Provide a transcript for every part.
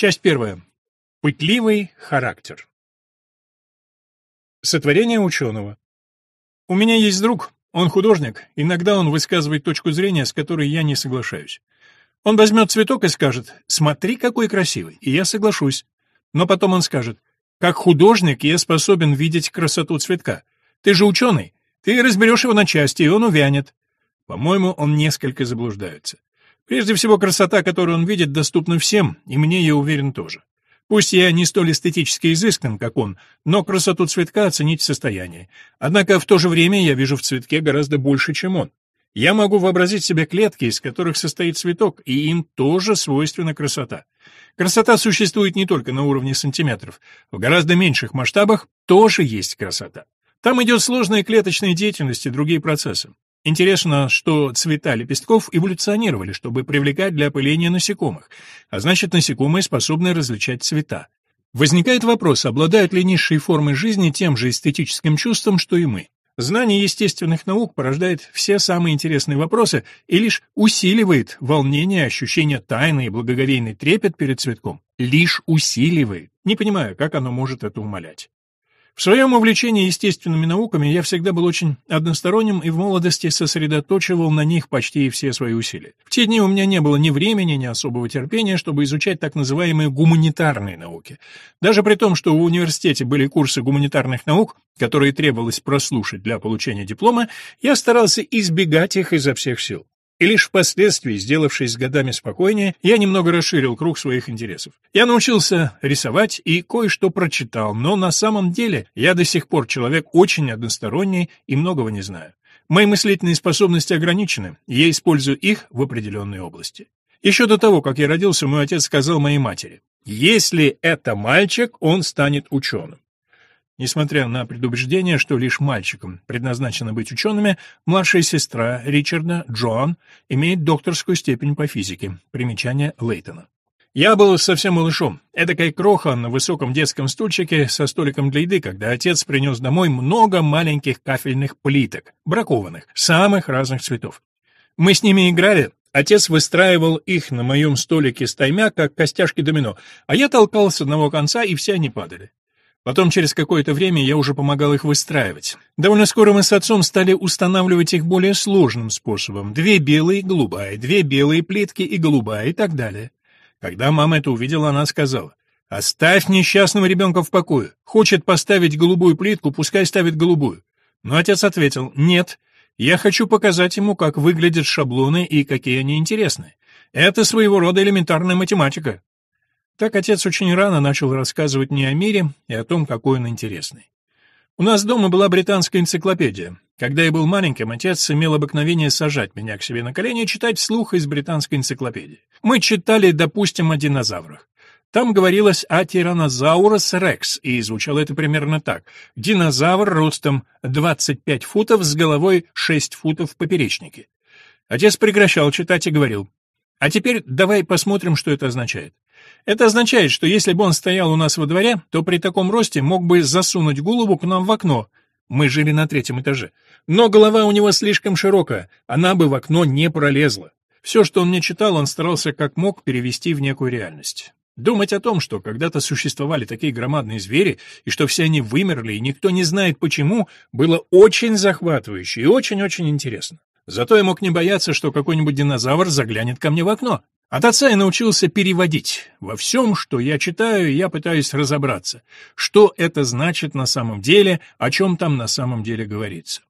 Часть первая. Пытливый характер. Сотворение ученого. У меня есть друг, он художник, иногда он высказывает точку зрения, с которой я не соглашаюсь. Он возьмет цветок и скажет, смотри, какой красивый, и я соглашусь. Но потом он скажет, как художник я способен видеть красоту цветка. Ты же ученый, ты разберешь его на части, и он увянет. По-моему, он несколько заблуждается. Прежде всего, красота, которую он видит, доступна всем, и мне, я уверен, тоже. Пусть я не столь эстетически изыскан, как он, но красоту цветка оценить в состоянии. Однако в то же время я вижу в цветке гораздо больше, чем он. Я могу вообразить себе клетки, из которых состоит цветок, и им тоже свойственна красота. Красота существует не только на уровне сантиметров. В гораздо меньших масштабах тоже есть красота. Там идет сложная клеточная деятельность и другие процессы. Интересно, что цвета лепестков эволюционировали, чтобы привлекать для опыления насекомых, а значит насекомые способны различать цвета. Возникает вопрос, обладают ли низшие формы жизни тем же эстетическим чувством, что и мы. Знание естественных наук порождает все самые интересные вопросы и лишь усиливает волнение, ощущение тайны и благоговейный трепет перед цветком. Лишь усиливает. Не понимаю, как оно может это умолять. В своем увлечении естественными науками я всегда был очень односторонним и в молодости сосредоточивал на них почти все свои усилия. В те дни у меня не было ни времени, ни особого терпения, чтобы изучать так называемые гуманитарные науки. Даже при том, что в университете были курсы гуманитарных наук, которые требовалось прослушать для получения диплома, я старался избегать их изо всех сил. И лишь впоследствии, сделавшись годами спокойнее, я немного расширил круг своих интересов. Я научился рисовать и кое-что прочитал, но на самом деле я до сих пор человек очень односторонний и многого не знаю. Мои мыслительные способности ограничены, и я использую их в определенной области. Еще до того, как я родился, мой отец сказал моей матери, «Если это мальчик, он станет ученым». Несмотря на предупреждение, что лишь мальчикам предназначено быть учеными, младшая сестра Ричарда, Джоан, имеет докторскую степень по физике. Примечание Лейтона. Я был совсем малышом. Эдакая кроха на высоком детском стульчике со столиком для еды, когда отец принес домой много маленьких кафельных плиток, бракованных, самых разных цветов. Мы с ними играли, Отец выстраивал их на моем столике с таймя, как костяшки домино, а я толкал с одного конца, и все они падали. Потом, через какое-то время, я уже помогал их выстраивать. Довольно скоро мы с отцом стали устанавливать их более сложным способом. Две белые — голубая, две белые плитки и голубая, и так далее. Когда мама это увидела, она сказала, «Оставь несчастного ребенка в покое. Хочет поставить голубую плитку, пускай ставит голубую». Но отец ответил, «Нет, я хочу показать ему, как выглядят шаблоны и какие они интересны. Это своего рода элементарная математика». Так отец очень рано начал рассказывать мне о мире и о том, какой он интересный. У нас дома была британская энциклопедия. Когда я был маленьким, отец имел обыкновение сажать меня к себе на колени и читать вслух из британской энциклопедии. Мы читали, допустим, о динозаврах. Там говорилось о тиранозаурус рекс, и звучало это примерно так. Динозавр ростом 25 футов с головой 6 футов в поперечнике. Отец прекращал читать и говорил, «А теперь давай посмотрим, что это означает. Это означает, что если бы он стоял у нас во дворе, то при таком росте мог бы засунуть голову к нам в окно. Мы жили на третьем этаже. Но голова у него слишком широкая, она бы в окно не пролезла. Все, что он мне читал, он старался как мог перевести в некую реальность. Думать о том, что когда-то существовали такие громадные звери, и что все они вымерли, и никто не знает почему, было очень захватывающе и очень-очень интересно. Зато я мог не бояться, что какой-нибудь динозавр заглянет ко мне в окно. А От отца я научился переводить. Во всем, что я читаю, я пытаюсь разобраться, что это значит на самом деле, о чем там на самом деле говорится.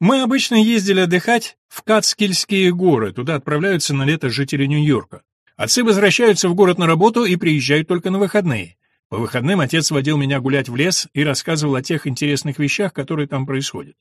Мы обычно ездили отдыхать в Кацкильские горы, туда отправляются на лето жители Нью-Йорка. Отцы возвращаются в город на работу и приезжают только на выходные. По выходным отец водил меня гулять в лес и рассказывал о тех интересных вещах, которые там происходят.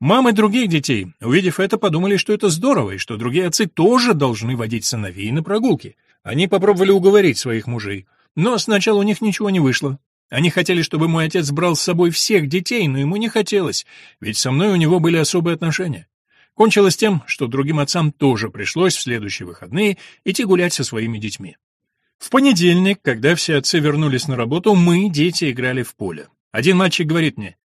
Мамы других детей, увидев это, подумали, что это здорово, и что другие отцы тоже должны водить сыновей на прогулки. Они попробовали уговорить своих мужей, но сначала у них ничего не вышло. Они хотели, чтобы мой отец брал с собой всех детей, но ему не хотелось, ведь со мной у него были особые отношения. Кончилось тем, что другим отцам тоже пришлось в следующие выходные идти гулять со своими детьми. В понедельник, когда все отцы вернулись на работу, мы, дети, играли в поле. Один мальчик говорит мне,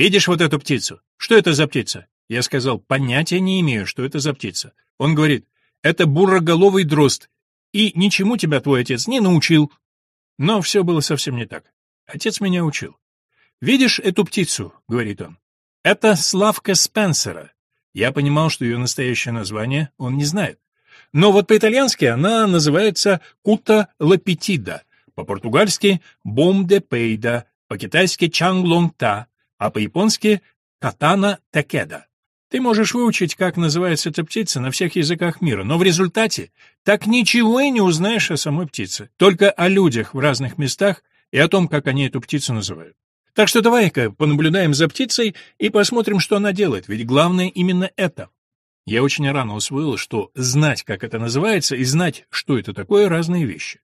«Видишь вот эту птицу? Что это за птица?» Я сказал, «Понятия не имею, что это за птица». Он говорит, «Это бурроголовый дрозд, и ничему тебя твой отец не научил». Но все было совсем не так. Отец меня учил. «Видишь эту птицу?» — говорит он. «Это Славка Спенсера». Я понимал, что ее настоящее название он не знает. Но вот по-итальянски она называется «кута лапетида», по-португальски «бом де пейда», по-китайски «чанг лонг та», а по-японски «катана такеда». Ты можешь выучить, как называется эта птица на всех языках мира, но в результате так ничего и не узнаешь о самой птице, только о людях в разных местах и о том, как они эту птицу называют. Так что давай-ка понаблюдаем за птицей и посмотрим, что она делает, ведь главное именно это. Я очень рано усвоил, что знать, как это называется, и знать, что это такое, разные вещи.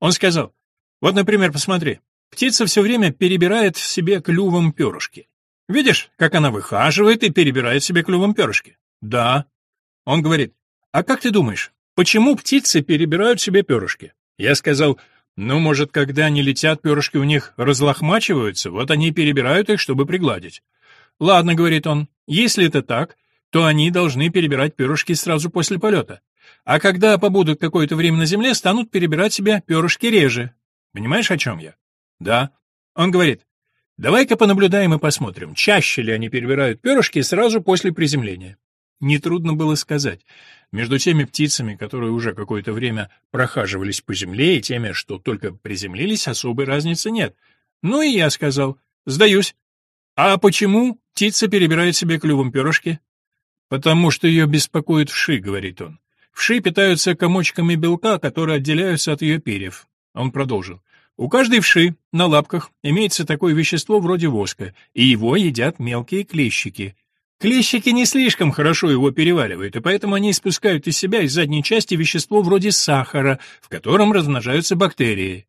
Он сказал, вот, например, посмотри, Птица все время перебирает в себе клювом перышки. Видишь, как она выхаживает и перебирает себе клювом перышки? Да. Он говорит, а как ты думаешь, почему птицы перебирают себе перышки? Я сказал, ну, может, когда они летят, перышки у них разлохмачиваются, вот они перебирают их, чтобы пригладить. Ладно, говорит он, если это так, то они должны перебирать перышки сразу после полета. А когда побудут какое-то время на земле, станут перебирать себе перышки реже. Понимаешь, о чем я? Да. Он говорит, давай-ка понаблюдаем и посмотрим, чаще ли они перебирают перышки сразу после приземления. Нетрудно было сказать. Между теми птицами, которые уже какое-то время прохаживались по земле, и теми, что только приземлились, особой разницы нет. Ну и я сказал, сдаюсь. А почему птица перебирает себе клювом перышки? Потому что ее беспокоит вши, говорит он. Вши питаются комочками белка, которые отделяются от ее перьев. Он продолжил. У каждой вши на лапках имеется такое вещество вроде воска, и его едят мелкие клещики. Клещики не слишком хорошо его переваривают, и поэтому они испускают из себя из задней части вещество вроде сахара, в котором размножаются бактерии.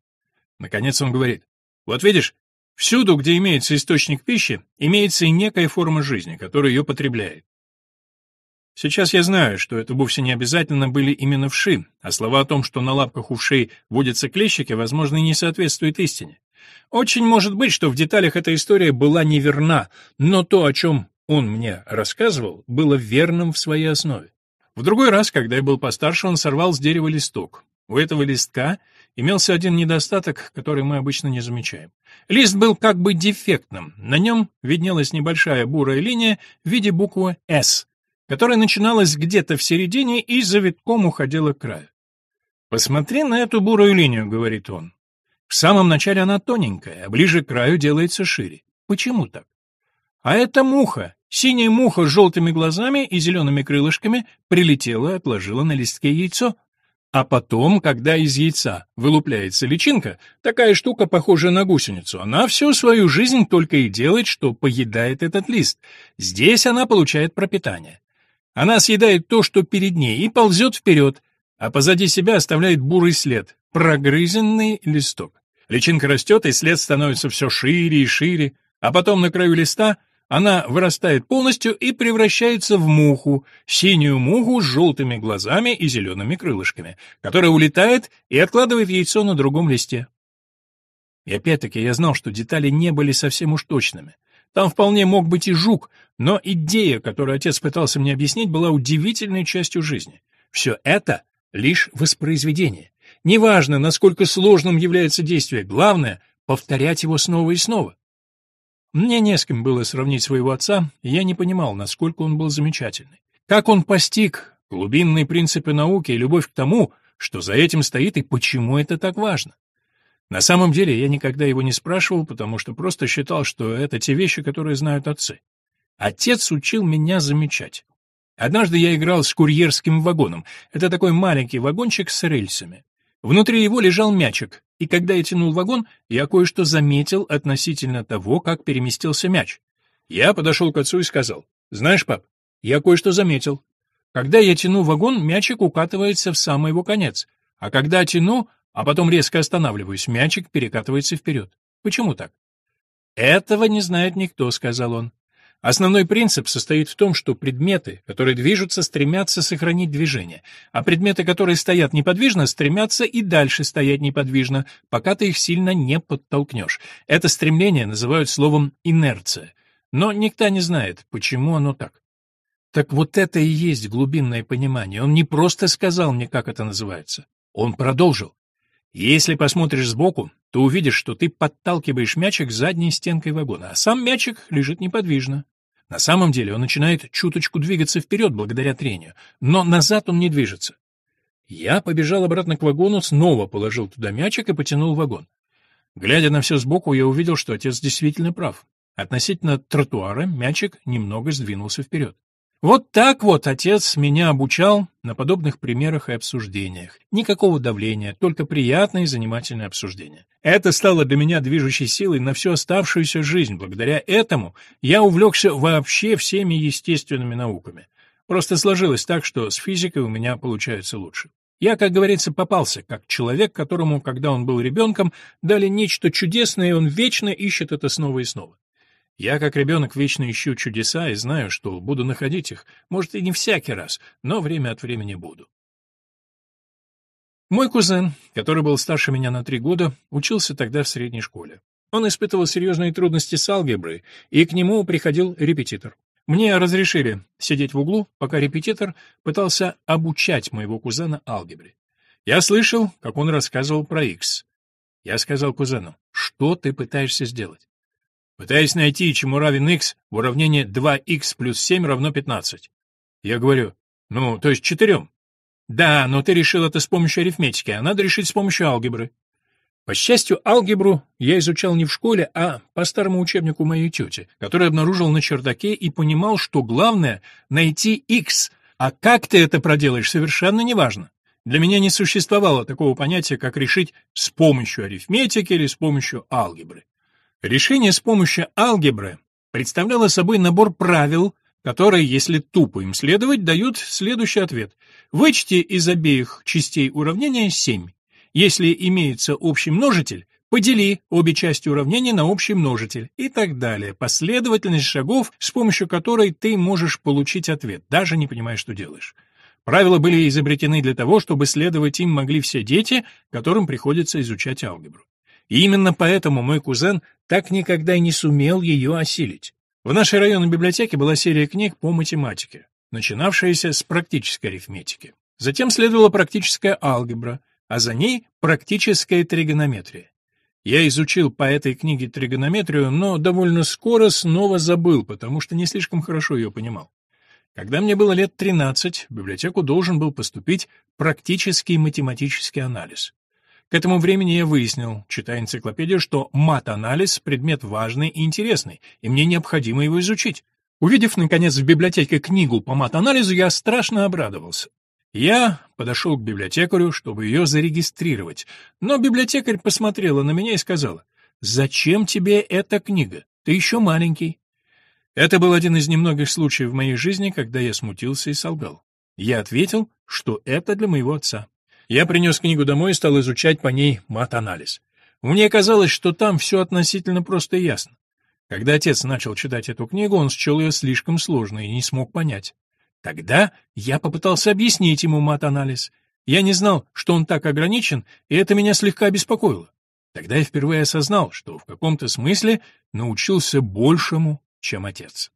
Наконец он говорит, вот видишь, всюду, где имеется источник пищи, имеется и некая форма жизни, которая ее потребляет. Сейчас я знаю, что это вовсе не обязательно были именно вши, а слова о том, что на лапках у вшей водятся клещики, возможно, и не соответствуют истине. Очень может быть, что в деталях эта история была неверна, но то, о чем он мне рассказывал, было верным в своей основе. В другой раз, когда я был постарше, он сорвал с дерева листок. У этого листка имелся один недостаток, который мы обычно не замечаем. Лист был как бы дефектным, на нем виднелась небольшая бурая линия в виде буквы «С», которая начиналась где-то в середине и за завитком уходила к краю. «Посмотри на эту бурую линию», — говорит он. «В самом начале она тоненькая, а ближе к краю делается шире. Почему так?» «А это муха, синяя муха с желтыми глазами и зелеными крылышками прилетела и отложила на листке яйцо». А потом, когда из яйца вылупляется личинка, такая штука, похожая на гусеницу, она всю свою жизнь только и делает, что поедает этот лист. Здесь она получает пропитание. Она съедает то, что перед ней, и ползет вперед, а позади себя оставляет бурый след, прогрызенный листок. Личинка растет, и след становится все шире и шире, а потом на краю листа она вырастает полностью и превращается в муху, синюю муху с желтыми глазами и зелеными крылышками, которая улетает и откладывает яйцо на другом листе. И опять-таки я знал, что детали не были совсем уж точными. Там вполне мог быть и жук, но идея, которую отец пытался мне объяснить, была удивительной частью жизни. Все это лишь воспроизведение. Неважно, насколько сложным является действие, главное — повторять его снова и снова. Мне не с кем было сравнить своего отца, и я не понимал, насколько он был замечательный. Как он постиг глубинные принципы науки и любовь к тому, что за этим стоит и почему это так важно. На самом деле я никогда его не спрашивал, потому что просто считал, что это те вещи, которые знают отцы. Отец учил меня замечать. Однажды я играл с курьерским вагоном. Это такой маленький вагончик с рельсами. Внутри его лежал мячик, и когда я тянул вагон, я кое-что заметил относительно того, как переместился мяч. Я подошел к отцу и сказал, «Знаешь, пап, я кое-что заметил. Когда я тяну вагон, мячик укатывается в самый его конец, а когда тяну, а потом резко останавливаюсь, мячик перекатывается вперед. Почему так? «Этого не знает никто», — сказал он. Основной принцип состоит в том, что предметы, которые движутся, стремятся сохранить движение, а предметы, которые стоят неподвижно, стремятся и дальше стоять неподвижно, пока ты их сильно не подтолкнешь. Это стремление называют словом «инерция». Но никто не знает, почему оно так. Так вот это и есть глубинное понимание. Он не просто сказал мне, как это называется. Он продолжил. Если посмотришь сбоку, то увидишь, что ты подталкиваешь мячик задней стенкой вагона, а сам мячик лежит неподвижно. На самом деле он начинает чуточку двигаться вперед благодаря трению, но назад он не движется. Я побежал обратно к вагону, снова положил туда мячик и потянул вагон. Глядя на все сбоку, я увидел, что отец действительно прав. Относительно тротуара мячик немного сдвинулся вперед. Вот так вот отец меня обучал на подобных примерах и обсуждениях. Никакого давления, только приятное и занимательное обсуждение. Это стало для меня движущей силой на всю оставшуюся жизнь. Благодаря этому я увлекся вообще всеми естественными науками. Просто сложилось так, что с физикой у меня получается лучше. Я, как говорится, попался, как человек, которому, когда он был ребенком, дали нечто чудесное, и он вечно ищет это снова и снова. Я, как ребенок, вечно ищу чудеса и знаю, что буду находить их, может, и не всякий раз, но время от времени буду. Мой кузен, который был старше меня на три года, учился тогда в средней школе. Он испытывал серьезные трудности с алгеброй, и к нему приходил репетитор. Мне разрешили сидеть в углу, пока репетитор пытался обучать моего кузена алгебре. Я слышал, как он рассказывал про x. Я сказал кузену, что ты пытаешься сделать? Пытаясь найти чему равен x, в уравнении 2x плюс 7 равно 15. Я говорю, ну, то есть 4. Да, но ты решил это с помощью арифметики, а надо решить с помощью алгебры. По счастью, алгебру я изучал не в школе, а по старому учебнику моей тети, который обнаружил на чердаке и понимал, что главное — найти x, а как ты это проделаешь, совершенно неважно. Для меня не существовало такого понятия, как решить с помощью арифметики или с помощью алгебры. Решение с помощью алгебры представляло собой набор правил, которые, если тупо им следовать, дают следующий ответ. Вычти из обеих частей уравнения 7. Если имеется общий множитель, подели обе части уравнения на общий множитель и так далее. Последовательность шагов, с помощью которой ты можешь получить ответ, даже не понимая, что делаешь. Правила были изобретены для того, чтобы следовать им могли все дети, которым приходится изучать алгебру. Именно поэтому мой кузен так никогда и не сумел ее осилить. В нашей районной библиотеке была серия книг по математике, начинавшаяся с практической арифметики. Затем следовала практическая алгебра, а за ней практическая тригонометрия. Я изучил по этой книге тригонометрию, но довольно скоро снова забыл, потому что не слишком хорошо ее понимал. Когда мне было лет 13, в библиотеку должен был поступить практический математический анализ. К этому времени я выяснил, читая энциклопедию, что мат-анализ — предмет важный и интересный, и мне необходимо его изучить. Увидев, наконец, в библиотеке книгу по мат-анализу, я страшно обрадовался. Я подошел к библиотекарю, чтобы ее зарегистрировать, но библиотекарь посмотрела на меня и сказала, «Зачем тебе эта книга? Ты еще маленький». Это был один из немногих случаев в моей жизни, когда я смутился и солгал. Я ответил, что это для моего отца. Я принес книгу домой и стал изучать по ней мат-анализ. Мне казалось, что там все относительно просто и ясно. Когда отец начал читать эту книгу, он счел ее слишком сложной и не смог понять. Тогда я попытался объяснить ему мат-анализ. Я не знал, что он так ограничен, и это меня слегка беспокоило. Тогда я впервые осознал, что в каком-то смысле научился большему, чем отец.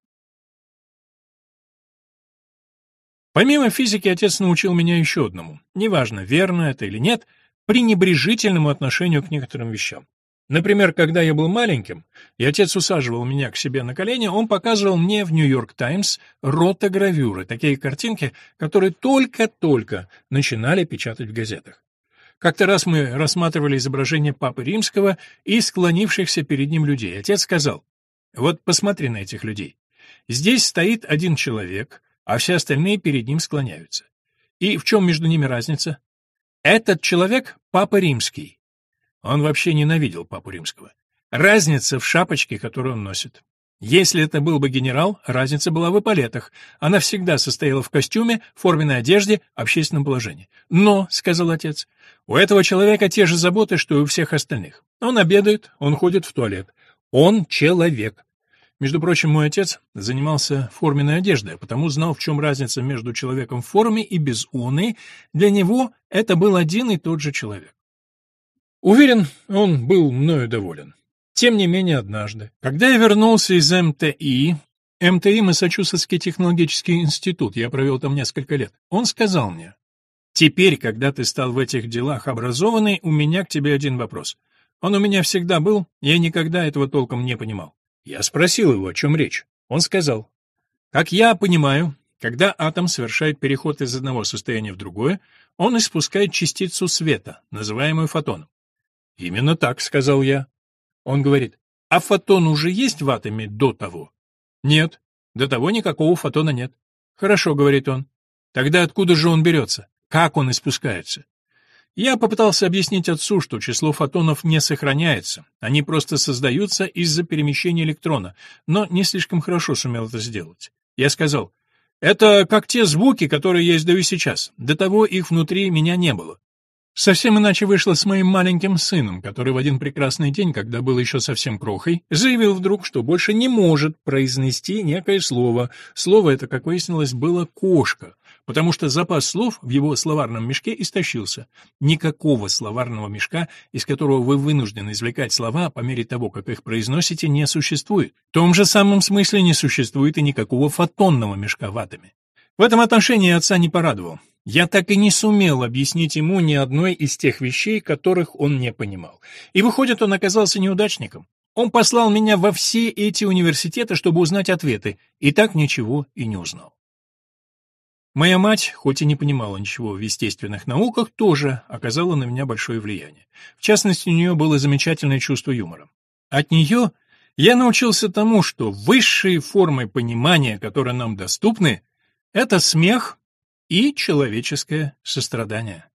Помимо физики, отец научил меня еще одному. Неважно, верно это или нет, пренебрежительному отношению к некоторым вещам. Например, когда я был маленьким, и отец усаживал меня к себе на колени, он показывал мне в «Нью-Йорк Таймс» ротогравюры, такие картинки, которые только-только начинали печатать в газетах. Как-то раз мы рассматривали изображение Папы Римского и склонившихся перед ним людей. Отец сказал, «Вот посмотри на этих людей. Здесь стоит один человек, а все остальные перед ним склоняются. И в чем между ними разница? Этот человек — Папа Римский. Он вообще ненавидел Папу Римского. Разница в шапочке, которую он носит. Если это был бы генерал, разница была в эполетах. Она всегда состояла в костюме, форменной одежде, общественном положении. Но, — сказал отец, — у этого человека те же заботы, что и у всех остальных. Он обедает, он ходит в туалет. Он человек. Между прочим, мой отец занимался форменной одеждой, потому знал, в чем разница между человеком в форме и без оной. Для него это был один и тот же человек. Уверен, он был мною доволен. Тем не менее, однажды, когда я вернулся из МТИ, МТИ Массачусетский технологический институт, я провел там несколько лет, он сказал мне, «Теперь, когда ты стал в этих делах образованный, у меня к тебе один вопрос. Он у меня всегда был, я никогда этого толком не понимал. Я спросил его, о чем речь. Он сказал, «Как я понимаю, когда атом совершает переход из одного состояния в другое, он испускает частицу света, называемую фотоном». «Именно так», — сказал я. Он говорит, «А фотон уже есть в атоме до того?» «Нет, до того никакого фотона нет». «Хорошо», — говорит он. «Тогда откуда же он берется? Как он испускается?» Я попытался объяснить отцу, что число фотонов не сохраняется, они просто создаются из-за перемещения электрона, но не слишком хорошо сумел это сделать. Я сказал, это как те звуки, которые я издаю сейчас, до того их внутри меня не было. Совсем иначе вышло с моим маленьким сыном, который в один прекрасный день, когда был еще совсем крохой, заявил вдруг, что больше не может произнести некое слово. Слово это, как выяснилось, было «кошка», потому что запас слов в его словарном мешке истощился. Никакого словарного мешка, из которого вы вынуждены извлекать слова по мере того, как их произносите, не существует. В том же самом смысле не существует и никакого фотонного мешка в атоме. В этом отношении отца не порадовал. Я так и не сумел объяснить ему ни одной из тех вещей, которых он не понимал. И выходит, он оказался неудачником. Он послал меня во все эти университеты, чтобы узнать ответы, и так ничего и не узнал. Моя мать, хоть и не понимала ничего в естественных науках, тоже оказала на меня большое влияние. В частности, у нее было замечательное чувство юмора. От нее я научился тому, что высшие формы понимания, которые нам доступны, это смех и человеческое сострадание.